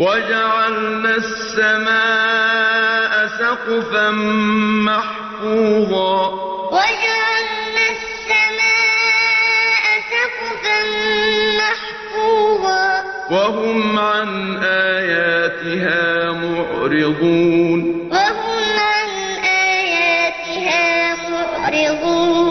وجعلنا السماء سقفا محفوظا. وجعلنا السماء سقفا محفوظا. وهم عن آياتها معرضون. وهم عن آياتها معرضون.